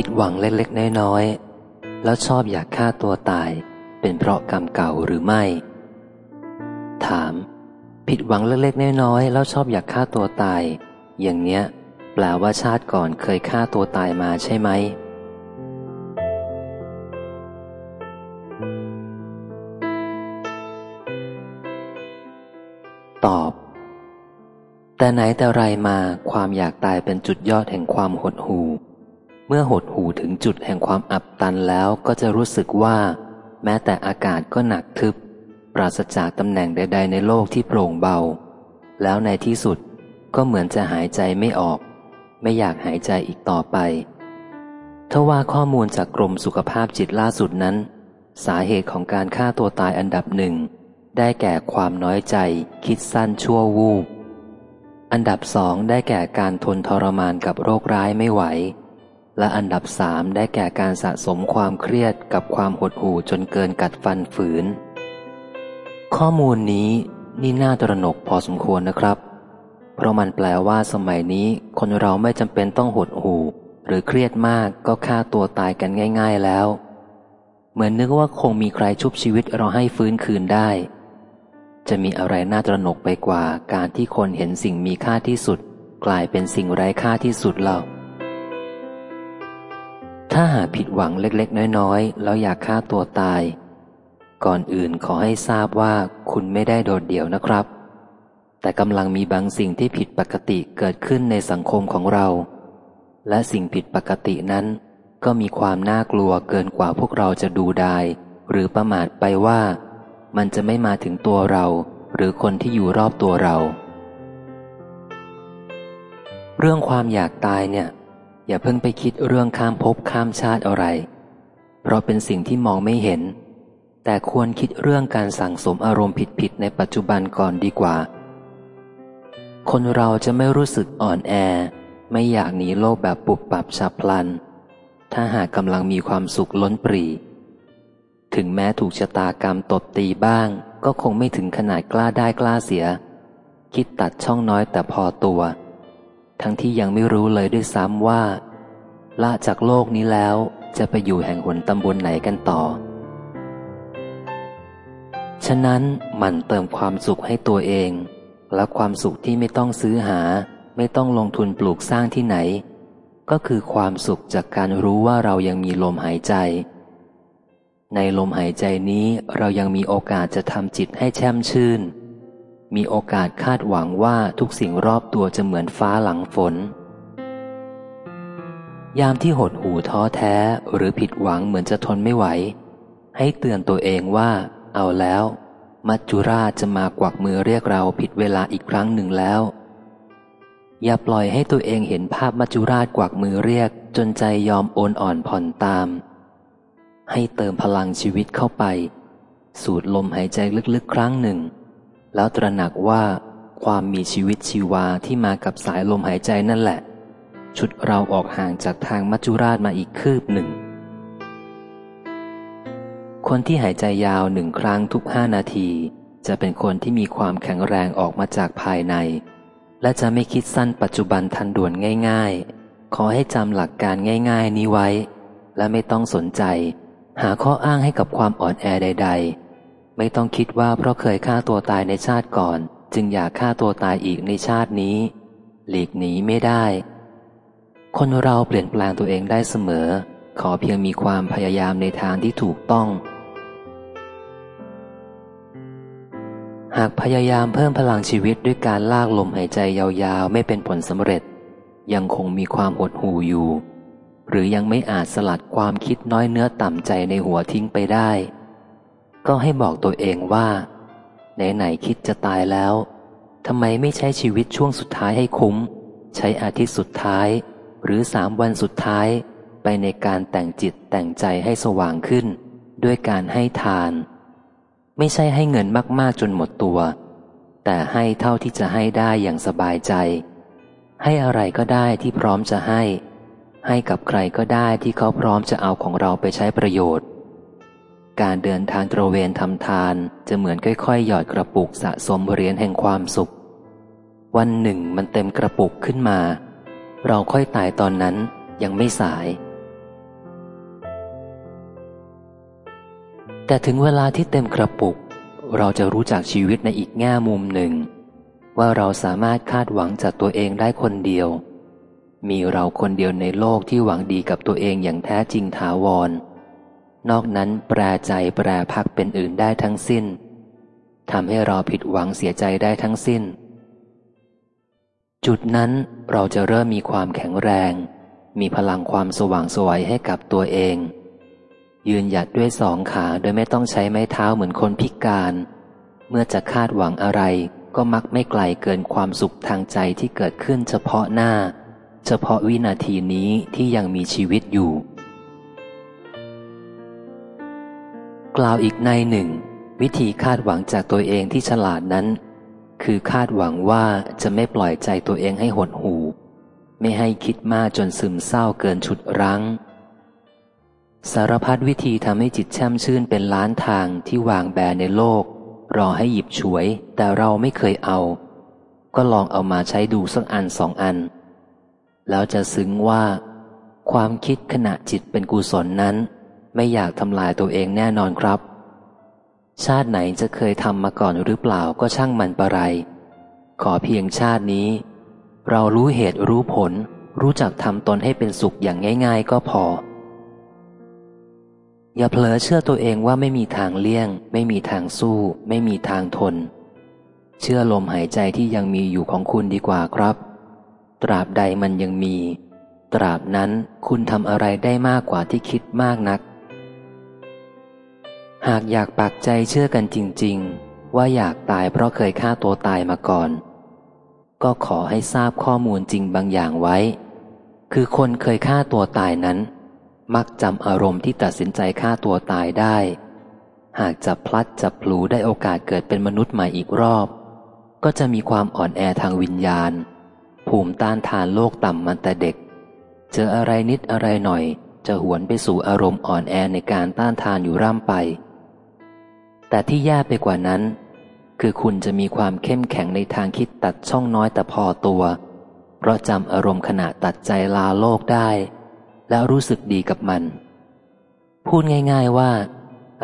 ผิดหวังเล็กๆ น้อยๆ แล้วชอบอยากฆ่าตัวตาย เป็นเพราะกรรมเก่าหรือไม่ ถาม ผิดหวังเล็กๆ น้อยๆ แล้วชอบอยากฆ่าตัวตาย อย่างเนี้ย แปลว่าชาติก่อนเคยฆ่าตัวตายมาใช่ไหม ตอบ แต่ไหนแต่ไรมาความอยากตายเป็นจุดยอดแห่งความหดหู่ เมื่อหดหูถึงจุดแห่งความอับตันแล้วก็จะรู้สึกว่า แม้แต่อากาศก็หนักทึบ ปราศจากตำแหน่งใด ๆ ในโลกที่โปร่งเบา แล้วในที่สุดก็เหมือนจะหายใจไม่ออก ไม่อยากหายใจอีกต่อไปทว่าข้อมูลจากกรมสุขภาพจิตล่าสุดนั้น สาเหตุของการฆ่าตัวตายอันดับหนึ่ง ได้แก่ความน้อยใจ คิดสั้นชั่ววูบอันดับสองได้แก่การทนทรมานกับโรคร้ายไม่ไหว และอันดับสามได้แก่การสะสมความเครียดกับความหดหู่จนเกินกัดฟันฝืน ข้อมูลนี้นี่น่าตระหนกพอสมควรนะครับ เพราะมันแปลว่าสมัยนี้คนเราไม่จำเป็นต้องหดหู่ หรือเครียดมากก็ฆ่าตัวตายกันง่าย ๆแล้ว เหมือนนึกว่าคงมีใครชุบชีวิตเราให้ฟื้นคืนได้ จะมีอะไรน่าตระหนกไปกว่าการที่คนเห็นสิ่งมีค่าที่สุด กลายเป็นสิ่งไร้ค่าที่สุดเล่า ถ้าหาผิดหวังเล็กๆ น้อยๆ แล้วอยากฆ่าตัวตาย ก่อนอื่นขอให้ทราบว่าคุณไม่ได้โดดเดี่ยวนะครับ แต่กำลังมีบางสิ่งที่ผิดปกติเกิดขึ้นในสังคมของเรา และสิ่งผิดปกตินั้น ก็มีความน่ากลัวเกินกว่าพวกเราจะดูได้ หรือประมาทไปว่า มันจะไม่มาถึงตัวเรา หรือคนที่อยู่รอบตัวเรา เรื่องความอยากตายเนี่ย อย่าเพิ่งไปคิดเรื่องข้ามภพข้ามชาติอะไร เพราะเป็นสิ่งที่มองไม่เห็น แต่ควรคิดเรื่องการสั่งสมอารมณ์ผิดๆในปัจจุบันก่อนดีกว่า คนเราจะไม่รู้สึกอ่อนแอ ไม่อยากหนีโลกแบบปุบปับฉับพลัน ถ้าหากกำลังมีความสุขล้นปรี ถึงแม้ถูกชะตากรรมตบตีบ้าง ก็คงไม่ถึงขนาดกล้าได้กล้าเสีย คิดตัดช่องน้อยแต่พอตัว ทั้งที่ยังไม่รู้เลยด้วยซ้ำว่าละจากโลกนี้แล้วจะไปอยู่แห่งหนตำบลไหนกันต่อ ฉะนั้นมันเติมความสุขให้ตัวเอง และความสุขที่ไม่ต้องซื้อหา ไม่ต้องลงทุนปลูกสร้างที่ไหน ก็คือความสุขจากการรู้ว่าเรายังมีลมหายใจ ในลมหายใจนี้เรายังมีโอกาสจะทำจิตให้แช่มชื่น มีโอกาสคาดหวังว่าทุกสิ่งรอบตัวจะเหมือนฟ้าหลังฝน ยามที่หดหูท้อแท้หรือผิดหวังเหมือนจะทนไม่ไหว ให้เตือนตัวเองว่า เอาแล้ว มัจจุราชจะมากวักมือเรียกเราผิดเวลาอีกครั้งหนึ่งแล้ว อย่าปล่อยให้ตัวเองเห็นภาพมัจจุราชกวักมือเรียก จนใจยอมโอนอ่อนผ่อนตาม ให้เติมพลังชีวิตเข้าไป สูดลมหายใจลึกๆ ครั้งหนึ่ง แล้วตระหนักว่าความมีชีวิตชีวาที่มากับสายลมหายใจนั่นแหละ ชุดเราออกห่างจากทางมัจจุราชมาอีกคืบหนึ่ง คนที่หายใจยาวหนึ่งครั้งทุกห้านาที จะเป็นคนที่มีความแข็งแรงออกมาจากภายใน และจะไม่คิดสั้นปัจจุบันทันด่วนง่าย ๆ ขอให้จำหลักการง่าย ๆ นี้ไว้ และไม่ต้องสนใจ หาข้ออ้างให้กับความอ่อนแอใด ๆ ไม่ต้องคิดว่าเพราะเคยฆ่าตัวตายในชาติก่อน จึงอยากฆ่าตัวตายอีกในชาตินี้ หลีกหนีไม่ได้ คนเราเปลี่ยนแปลงตัวเองได้เสมอ ขอเพียงมีความพยายามในทางที่ถูกต้อง หากพยายามเพิ่มพลังชีวิตด้วยการลากลมหายใจยาวๆ ไม่เป็นผลสำเร็จ ยังคงมีความหดหูอยู่ หรือยังไม่อาจสลัดความคิดน้อยเนื้อต่ำใจในหัวทิ้งไปได้ ก็ให้บอกตัวเองว่า ไหนๆคิดจะตายแล้วทำไมไม่ใช้ชีวิตช่วงสุดท้ายให้คุ้ม ใช้อาทิตย์สุดท้าย หรือสามวันสุดท้าย ไปในการแต่งจิตแต่งใจให้สว่างขึ้น ด้วยการให้ทาน ไม่ใช่ให้เงินมากๆจนหมดตัว แต่ให้เท่าที่จะให้ได้อย่างสบายใจ ให้อะไรก็ได้ที่พร้อมจะให้ ให้กับใครก็ได้ที่เขาพร้อมจะเอาของเราไปใช้ประโยชน์ การเดินทางตระเวนทำทานจะเหมือนค่อยๆ หยอดกระปุกสะสมเหรียญแห่งความสุข วันหนึ่งมันเต็มกระปุกขึ้นมา เราค่อยตายตอนนั้นยังไม่สาย แต่ถึงเวลาที่เต็มกระปุก เราจะรู้จักชีวิตในอีกแง่มุมหนึ่ง ว่าเราสามารถคาดหวังจากตัวเองได้คนเดียว มีเราคนเดียวในโลกที่หวังดีกับตัวเองอย่างแท้จริงถาวร นอกนั้นแปรใจแปรพักเป็นอื่นได้ทั้งสิ้นทำให้เราผิดหวังเสียใจได้ทั้งสิ้น จุดนั้นเราจะเริ่มมีความแข็งแรง มีพลังความสว่างสวยให้กับตัวเอง ยืนหยัดด้วยสองขาโดยไม่ต้องใช้ไม้เท้าเหมือนคนพิการ เมื่อจะคาดหวังอะไรก็มักไม่ไกลเกินความสุขทางใจที่เกิดขึ้นเฉพาะหน้า เฉพาะวินาทีนี้ที่ยังมีชีวิตอยู่ กล่าวอีกในหนึ่ง วิธีคาดหวังจากตัวเองที่ฉลาดนั้น คือคาดหวังว่าจะไม่ปล่อยใจตัวเองให้หดหูไม่ให้คิดมากจนซึมเศร้าเกินชุดรั้ง สารพัดวิธีทำให้จิตแช่มชื่นเป็นล้านทางที่วางแบในโลก รอให้หยิบฉวย แต่เราไม่เคยเอา ก็ลองเอามาใช้ดูสักอันสองอัน แล้วจะซึ้งว่า ความคิดขณะจิตเป็นกุศลนั้น ไม่อยากทำลายตัวเองแน่นอนครับ ชาติไหนจะเคยทำมาก่อนหรือเปล่าก็ช่างมันประไร ขอเพียงชาตินี้ เรารู้เหตุรู้ผล รู้จักทำตนให้เป็นสุขอย่างง่าย ๆ ก็พอ อย่าเผลอเชื่อตัวเองว่าไม่มีทางเลี่ยง ไม่มีทางสู้ ไม่มีทางทน เชื่อลมหายใจที่ยังมีอยู่ของคุณดีกว่าครับ ตราบใดมันยังมีตราบนั้นคุณทำอะไรได้มากกว่าที่คิดมากนัก หากอยากปักใจเชื่อกันจริง ๆ ว่าอยากตายเพราะเคยฆ่าตัวตายมาก่อน ก็ขอให้ทราบข้อมูลจริงบางอย่างไว้ คือคนเคยฆ่าตัวตายนั้น มักจำอารมณ์ที่ตัดสินใจฆ่าตัวตายได้ หากจะพลัดจับพลูได้โอกาสเกิดเป็นมนุษย์ใหม่อีกรอบ ก็จะมีความอ่อนแอทางวิญญาณ ภูมิต้านทานโลกต่ำมันแต่เด็ก เจออะไรนิดอะไรหน่อยจะหวนไปสู่อารมณ์อ่อนแอในการต้านทานอยู่ร่ำไป แต่ที่แย่ไปกว่านั้น คือคุณจะมีความเข้มแข็งในทางคิดตัดช่องน้อยแต่พอตัว เพราะจำอารมณ์ขณะตัดใจลาโลกได้ แล้วรู้สึกดีกับมัน พูดง่าย ๆว่า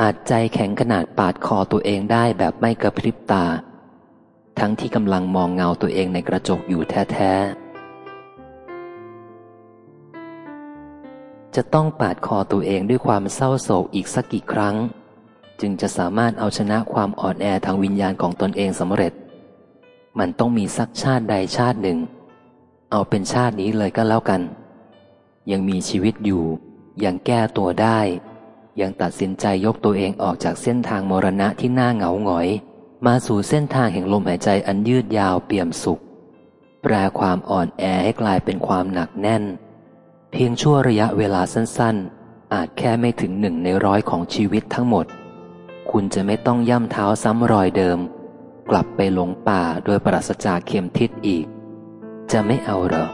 อาจใจแข็งขนาดปาดคอตัวเองได้แบบไม่กระพริบตา ทั้งที่กำลังมองเงาตัวเองในกระจกอยู่แท้ๆจะต้องปาดคอตัวเองด้วยความเศร้าโศกอีกสักกี่ครั้ง จึงจะสามารถเอาชนะความอ่อนแอทางวิญญาณของตนเองสำเร็จ มันต้องมีสักชาติใดชาติหนึ่ง เอาเป็นชาตินี้เลยก็แล้วกัน ยังมีชีวิตอยู่ ยังแก้ตัวได้ ยังตัดสินใจยกตัวเองออกจากเส้นทางมรณะที่น่าเหงาหงอย มาสู่เส้นทางแห่งลมหายใจอันยืดยาวเปี่ยมสุข แปลความอ่อนแอให้กลายเป็นความหนักแน่น เพียงชั่วระยะเวลาสั้นๆ อาจแค่ไม่ถึงหนึ่งในร้อยของชีวิตทั้งหมด คุณจะไม่ต้องย่ำเท้าซ้ำรอยเดิม กลับไปหลงป่าโดยปราศจากเข็มทิศอีก จะไม่เอาหรอ